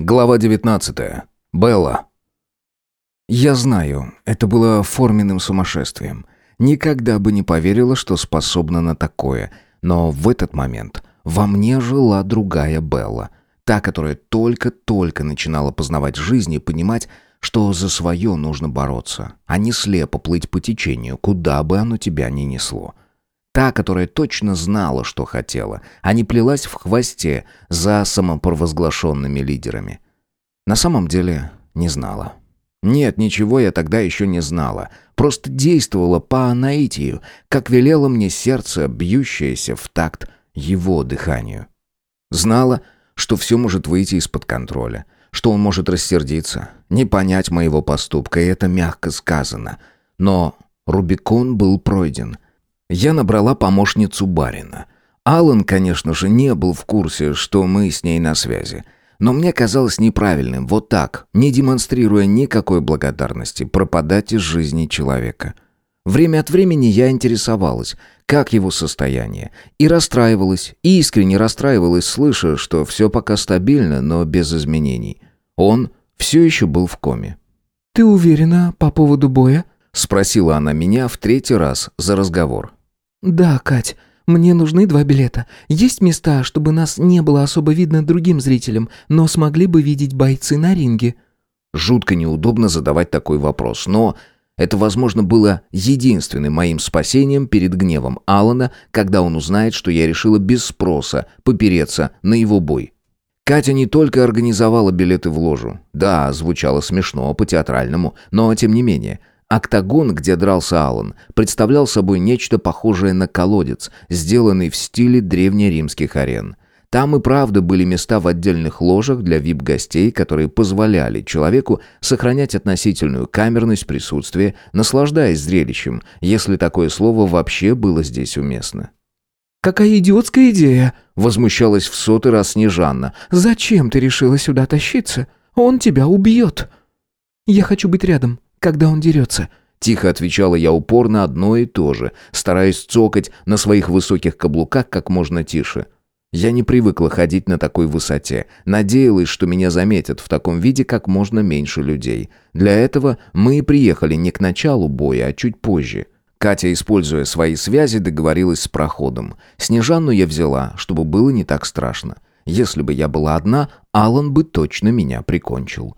Глава 19. Белла. Я знаю, это было форменным сумасшествием. Никогда бы не поверила, что способна на такое. Но в этот момент во мне жила другая Белла. Та, которая только-только начинала познавать жизнь и понимать, что за свое нужно бороться, а не слепо плыть по течению, куда бы оно тебя ни несло. Та, которая точно знала, что хотела, а не плелась в хвосте за самопровозглашенными лидерами. На самом деле не знала. Нет, ничего я тогда еще не знала. Просто действовала по наитию, как велело мне сердце, бьющееся в такт его дыханию. Знала, что все может выйти из-под контроля, что он может рассердиться, не понять моего поступка, и это мягко сказано. Но Рубикон был пройден — я набрала помощницу барина. Алан, конечно же, не был в курсе, что мы с ней на связи. Но мне казалось неправильным вот так, не демонстрируя никакой благодарности, пропадать из жизни человека. Время от времени я интересовалась, как его состояние, и расстраивалась, и искренне расстраивалась, слыша, что все пока стабильно, но без изменений. Он все еще был в коме. «Ты уверена по поводу боя?» — спросила она меня в третий раз за разговор. «Да, Кать, мне нужны два билета. Есть места, чтобы нас не было особо видно другим зрителям, но смогли бы видеть бойцы на ринге». Жутко неудобно задавать такой вопрос, но это, возможно, было единственным моим спасением перед гневом Алана, когда он узнает, что я решила без спроса попереться на его бой. Катя не только организовала билеты в ложу. Да, звучало смешно, по-театральному, но тем не менее – Октагон, где дрался Алан, представлял собой нечто похожее на колодец, сделанный в стиле древнеримских арен. Там и правда были места в отдельных ложах для вип-гостей, которые позволяли человеку сохранять относительную камерность присутствия, наслаждаясь зрелищем, если такое слово вообще было здесь уместно. «Какая идиотская идея!» — возмущалась в сотый раз Снежанна. «Зачем ты решила сюда тащиться? Он тебя убьет!» «Я хочу быть рядом когда он дерется?» Тихо отвечала я упорно одно и то же, стараясь цокать на своих высоких каблуках как можно тише. Я не привыкла ходить на такой высоте. Надеялась, что меня заметят в таком виде как можно меньше людей. Для этого мы и приехали не к началу боя, а чуть позже. Катя, используя свои связи, договорилась с проходом. Снежанну я взяла, чтобы было не так страшно. Если бы я была одна, Алан бы точно меня прикончил.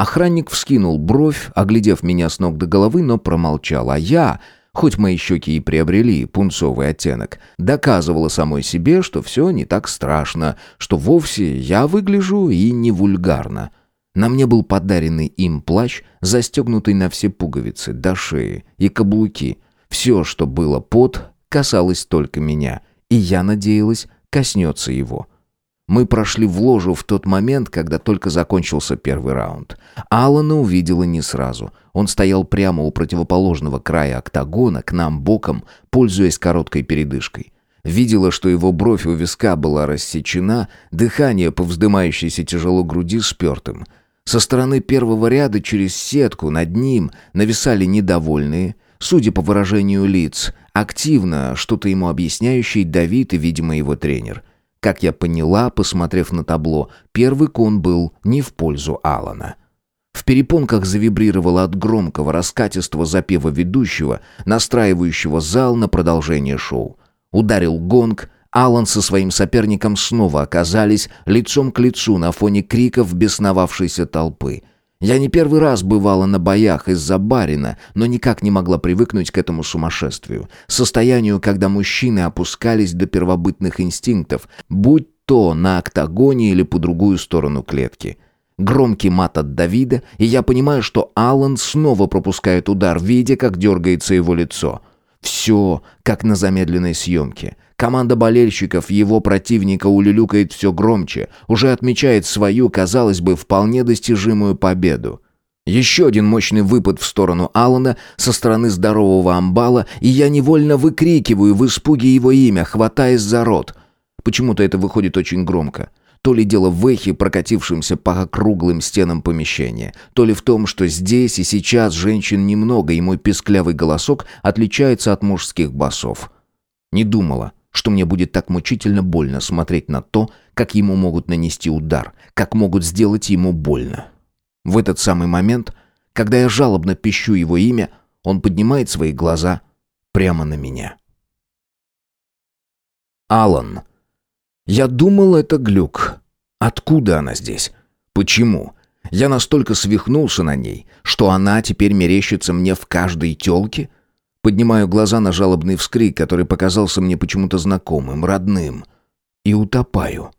Охранник вскинул бровь, оглядев меня с ног до головы, но промолчал, а я, хоть мои щеки и приобрели пунцовый оттенок, доказывала самой себе, что все не так страшно, что вовсе я выгляжу и не вульгарно. На мне был подаренный им плащ, застегнутый на все пуговицы, до шеи и каблуки. Все, что было под, касалось только меня, и я надеялась, коснется его. Мы прошли в ложу в тот момент, когда только закончился первый раунд. Алана увидела не сразу. Он стоял прямо у противоположного края октагона, к нам боком, пользуясь короткой передышкой. Видела, что его бровь у виска была рассечена, дыхание по вздымающейся тяжело груди спертым. Со стороны первого ряда через сетку над ним нависали недовольные, судя по выражению лиц, активно что-то ему объясняющий Давид и, видимо, его тренер – как я поняла, посмотрев на табло, первый кон был не в пользу Алана. В перепонках завибрировало от громкого раскатистого запева ведущего, настраивающего зал на продолжение шоу. Ударил гонг, Алан со своим соперником снова оказались лицом к лицу на фоне криков бесновавшейся толпы. Я не первый раз бывала на боях из-за барина, но никак не могла привыкнуть к этому сумасшествию. Состоянию, когда мужчины опускались до первобытных инстинктов, будь то на октагоне или по другую сторону клетки. Громкий мат от Давида, и я понимаю, что Алан снова пропускает удар, видя, как дергается его лицо. Все, как на замедленной съемке. Команда болельщиков его противника улюлюкает все громче, уже отмечает свою, казалось бы, вполне достижимую победу. Еще один мощный выпад в сторону Алана со стороны здорового амбала, и я невольно выкрикиваю в испуге его имя, хватаясь за рот. Почему-то это выходит очень громко. То ли дело в эхе, прокатившемся по круглым стенам помещения, то ли в том, что здесь и сейчас женщин немного, и мой песклявый голосок отличается от мужских басов. Не думала, что мне будет так мучительно больно смотреть на то, как ему могут нанести удар, как могут сделать ему больно. В этот самый момент, когда я жалобно пищу его имя, он поднимает свои глаза прямо на меня. Алан. Я думал, это глюк. Откуда она здесь? Почему? Я настолько свихнулся на ней, что она теперь мерещится мне в каждой тёлке? Поднимаю глаза на жалобный вскрик, который показался мне почему-то знакомым, родным. И утопаю.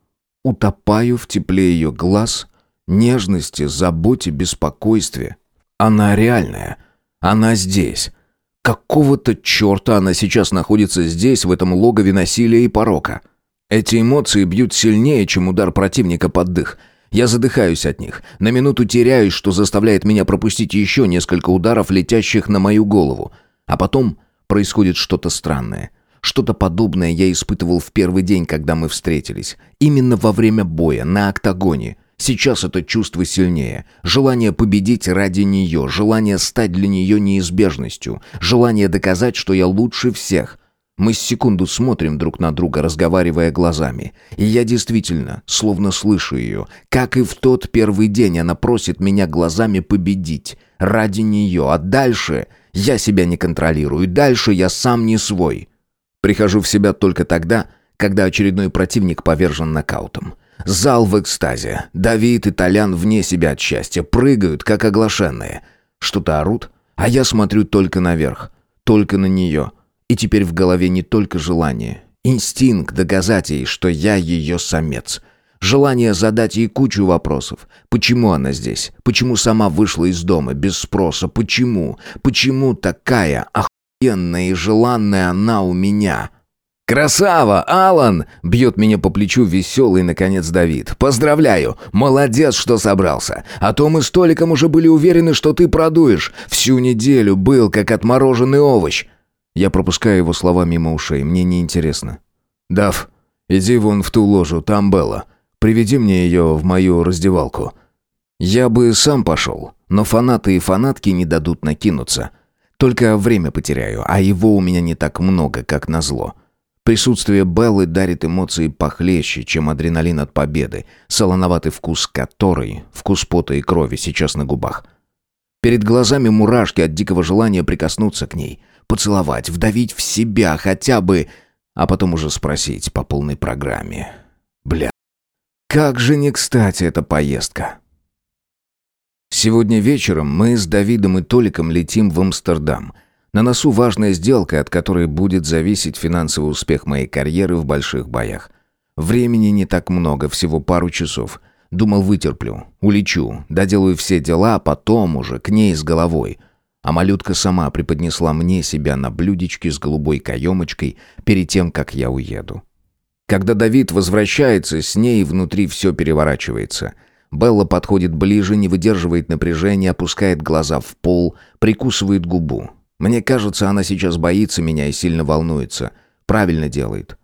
Утопаю в тепле ее глаз, нежности, заботе, беспокойстве. Она реальная. Она здесь. Какого-то черта она сейчас находится здесь, в этом логове насилия и порока. Эти эмоции бьют сильнее, чем удар противника под дых. Я задыхаюсь от них, на минуту теряюсь, что заставляет меня пропустить еще несколько ударов, летящих на мою голову. А потом происходит что-то странное. Что-то подобное я испытывал в первый день, когда мы встретились. Именно во время боя, на октагоне. Сейчас это чувство сильнее. Желание победить ради нее, желание стать для нее неизбежностью, желание доказать, что я лучше всех. Мы с секунду смотрим друг на друга, разговаривая глазами. И я действительно, словно слышу ее. Как и в тот первый день она просит меня глазами победить. Ради нее. А дальше я себя не контролирую. Дальше я сам не свой. Прихожу в себя только тогда, когда очередной противник повержен нокаутом. Зал в экстазе. Давид и Толян вне себя от счастья. Прыгают, как оглашенные. Что-то орут, а я смотрю только наверх. Только на нее. И теперь в голове не только желание. Инстинкт доказать ей, что я ее самец. Желание задать ей кучу вопросов. Почему она здесь? Почему сама вышла из дома без спроса? Почему? Почему такая охуенная и желанная она у меня?» «Красава, Алан!» — бьет меня по плечу веселый, наконец, Давид. «Поздравляю! Молодец, что собрался! А то мы с Толиком уже были уверены, что ты продуешь. Всю неделю был, как отмороженный овощ!» Я пропускаю его слова мимо ушей, мне неинтересно. «Дав, иди вон в ту ложу, там Белла. Приведи мне ее в мою раздевалку». Я бы сам пошел, но фанаты и фанатки не дадут накинуться. Только время потеряю, а его у меня не так много, как назло. Присутствие Беллы дарит эмоции похлеще, чем адреналин от победы, солоноватый вкус которой, вкус пота и крови сейчас на губах. Перед глазами мурашки от дикого желания прикоснуться к ней, поцеловать, вдавить в себя хотя бы, а потом уже спросить по полной программе. Бля, как же не кстати эта поездка. Сегодня вечером мы с Давидом и Толиком летим в Амстердам – на носу важная сделка, от которой будет зависеть финансовый успех моей карьеры в больших боях. Времени не так много, всего пару часов. Думал, вытерплю, улечу, доделаю все дела, а потом уже к ней с головой. А малютка сама преподнесла мне себя на блюдечке с голубой каемочкой перед тем, как я уеду. Когда Давид возвращается, с ней внутри все переворачивается. Белла подходит ближе, не выдерживает напряжения, опускает глаза в пол, прикусывает губу. Мне кажется, она сейчас боится меня и сильно волнуется. Правильно делает.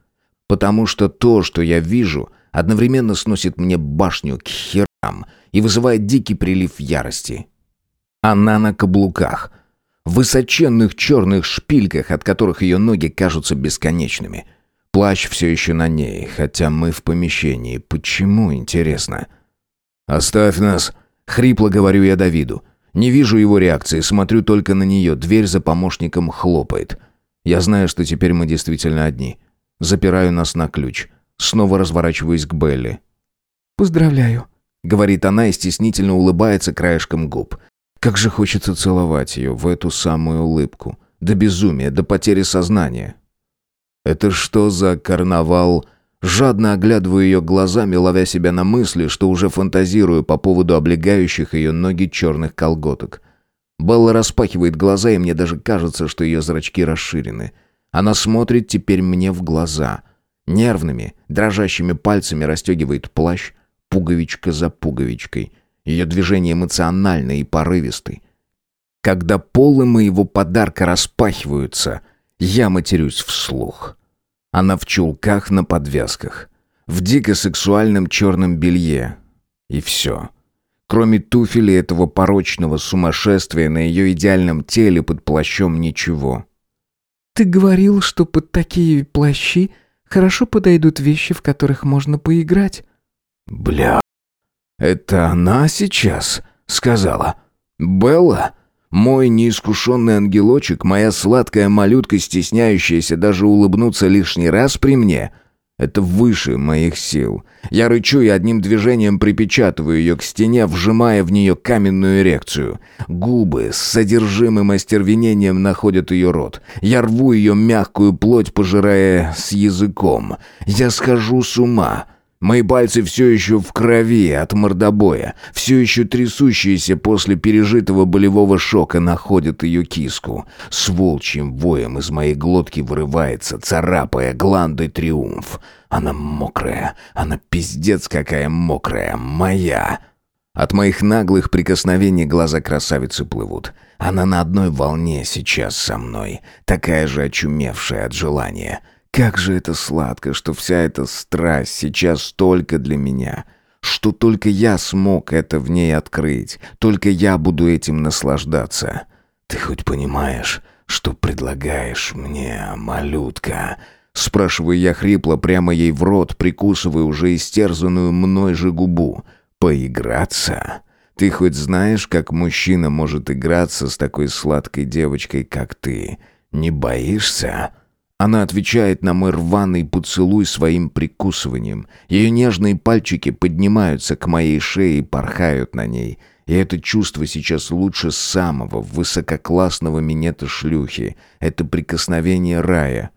Потому что то, что я вижу, одновременно сносит мне башню к херам и вызывает дикий прилив ярости. Она на каблуках. В высоченных черных шпильках, от которых ее ноги кажутся бесконечными. Плащ все еще на ней, хотя мы в помещении. Почему, интересно? «Оставь нас!» — хрипло говорю я Давиду. Не вижу его реакции, смотрю только на нее. Дверь за помощником хлопает. Я знаю, что теперь мы действительно одни. Запираю нас на ключ. Снова разворачиваюсь к Белли. «Поздравляю», — говорит она и стеснительно улыбается краешком губ. Как же хочется целовать ее в эту самую улыбку. До безумия, до потери сознания. Это что за карнавал Жадно оглядываю ее глазами, ловя себя на мысли, что уже фантазирую по поводу облегающих ее ноги черных колготок. Белла распахивает глаза, и мне даже кажется, что ее зрачки расширены. Она смотрит теперь мне в глаза. Нервными, дрожащими пальцами расстегивает плащ, пуговичка за пуговичкой. Ее движение эмоциональное и порывистый. Когда полы моего подарка распахиваются, я матерюсь вслух. Она в чулках на подвязках, в дико сексуальном черном белье. И все. Кроме туфелей этого порочного сумасшествия на ее идеальном теле под плащом ничего. «Ты говорил, что под такие плащи Хорошо подойдут вещи, в которых можно поиграть». «Бля, это она сейчас?» — сказала. «Белла?» Мой неискушенный ангелочек, моя сладкая малютка, стесняющаяся даже улыбнуться лишний раз при мне — это выше моих сил. Я рычу и одним движением припечатываю ее к стене, вжимая в нее каменную эрекцию. Губы с содержимым остервенением находят ее рот. Я рву ее мягкую плоть, пожирая с языком. Я схожу с ума. Мои пальцы все еще в крови от мордобоя, все еще трясущиеся после пережитого болевого шока находят ее киску. С волчьим воем из моей глотки вырывается, царапая гланды триумф. Она мокрая, она пиздец какая мокрая, моя. От моих наглых прикосновений глаза красавицы плывут. Она на одной волне сейчас со мной, такая же очумевшая от желания. Как же это сладко, что вся эта страсть сейчас только для меня, что только я смог это в ней открыть, только я буду этим наслаждаться. Ты хоть понимаешь, что предлагаешь мне, малютка?» Спрашиваю я хрипло прямо ей в рот, прикусывая уже истерзанную мной же губу. «Поиграться?» Ты хоть знаешь, как мужчина может играться с такой сладкой девочкой, как ты? Не боишься?» Она отвечает на мой рваный поцелуй своим прикусыванием. Ее нежные пальчики поднимаются к моей шее и порхают на ней. И это чувство сейчас лучше самого высококлассного минета шлюхи. Это прикосновение рая.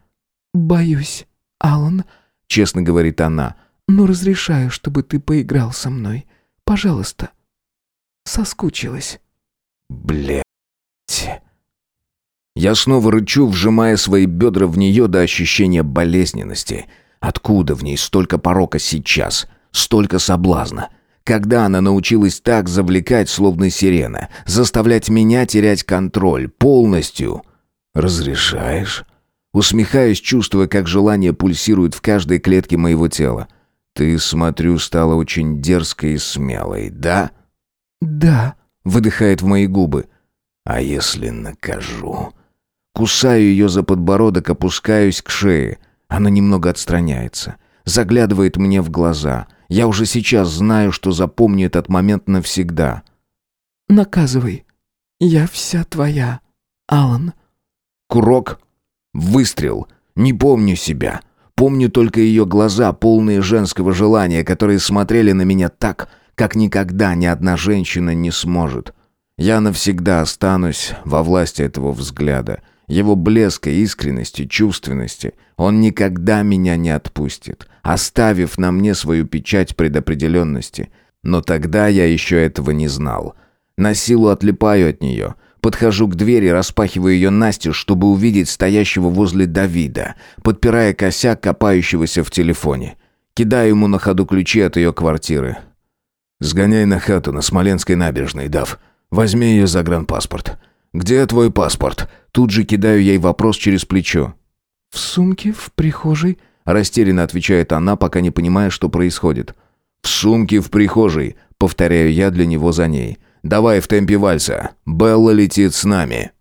«Боюсь, Алан», — честно говорит она, — «но разрешаю, чтобы ты поиграл со мной. Пожалуйста». Соскучилась. Блять. Я снова рычу, вжимая свои бедра в нее до ощущения болезненности. Откуда в ней столько порока сейчас? Столько соблазна? Когда она научилась так завлекать, словно сирена, заставлять меня терять контроль полностью? Разрешаешь? Усмехаюсь, чувствуя, как желание пульсирует в каждой клетке моего тела. Ты, смотрю, стала очень дерзкой и смелой, да? Да, выдыхает в мои губы. А если накажу? Кусаю ее за подбородок, опускаюсь к шее. Она немного отстраняется. Заглядывает мне в глаза. Я уже сейчас знаю, что запомню этот момент навсегда. «Наказывай. Я вся твоя, Алан». Курок. Выстрел. Не помню себя. Помню только ее глаза, полные женского желания, которые смотрели на меня так, как никогда ни одна женщина не сможет. Я навсегда останусь во власти этого взгляда его блеска, искренности, чувственности. Он никогда меня не отпустит, оставив на мне свою печать предопределенности. Но тогда я еще этого не знал. На силу отлипаю от нее. Подхожу к двери, распахиваю ее настежь, чтобы увидеть стоящего возле Давида, подпирая косяк, копающегося в телефоне. Кидаю ему на ходу ключи от ее квартиры. «Сгоняй на хату на Смоленской набережной, Дав. Возьми ее загранпаспорт. Где твой паспорт?» Тут же кидаю ей вопрос через плечо. «В сумке, в прихожей», — растерянно отвечает она, пока не понимая, что происходит. «В сумке в прихожей», — повторяю я для него за ней. «Давай в темпе вальса. Белла летит с нами».